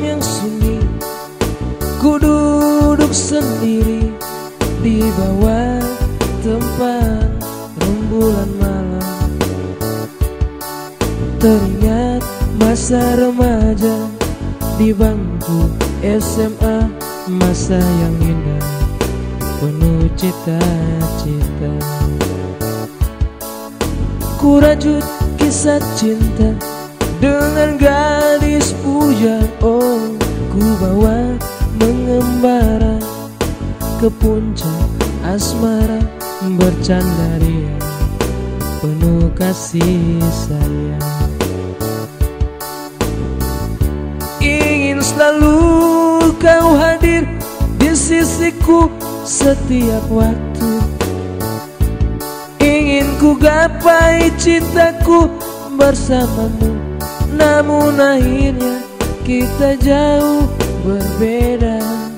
yang sunyi Ku duduk sendiri Di bawah tempat rembulan malam. Teringat masa remaja Di bangku SMA Masa yang indah Penuh cita-cita. Ku rajut kisah cinta Ke puncak asmara Bercanda dia Penuh kasih sayang. Ingin selalu kau hadir di sisiku setiap waktu. Ingin ku gapai cintaku bersamamu Namun akhirnya kita jauh berbeda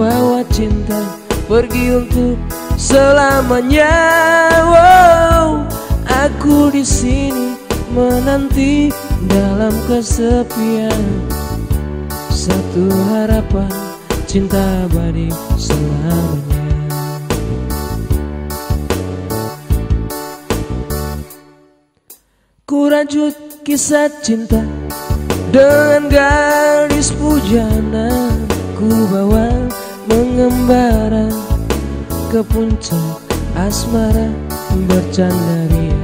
bawa cinta pergi untuk selamanya. Wow, Aku di sini menanti dalam kesepian. Satu harapan cinta abadi selamanya. Ku rajut kisah cinta dengan gadis pujana. Ku bawa mengembara ke puncak asmara bercanda ria.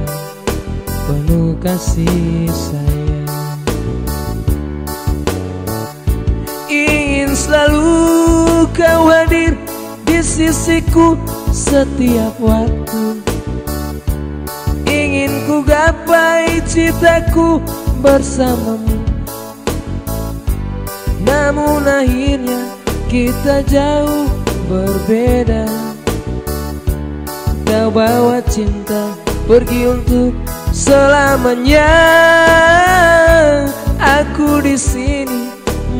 Penuh kasih sayang. Ingin selalu kau hadir di sisiku setiap waktu. Ingin ku gapai citaku bersamamu. Namun akhirnya kita jauh berbeda. Kau bawa cinta pergi untuk selamanya. Aku di sini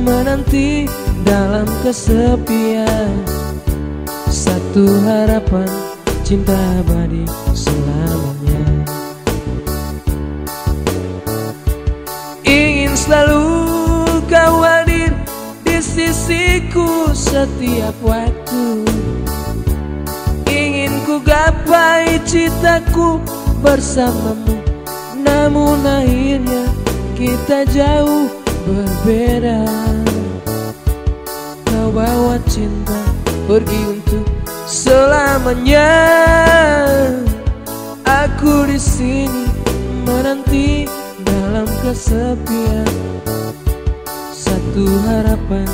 menanti dalam kesepian. Satu harapan cinta abadi selamanya setiap waktu. Ku gapai citaku bersamamu. Namun akhirnya kita jauh berbeda. Kau bawa cinta pergi untuk selamanya. Aku di sini menanti dalam kesepian. Satu harapan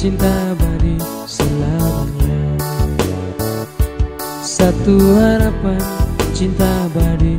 cinta abadi selamanya. Satu harapan cinta abadi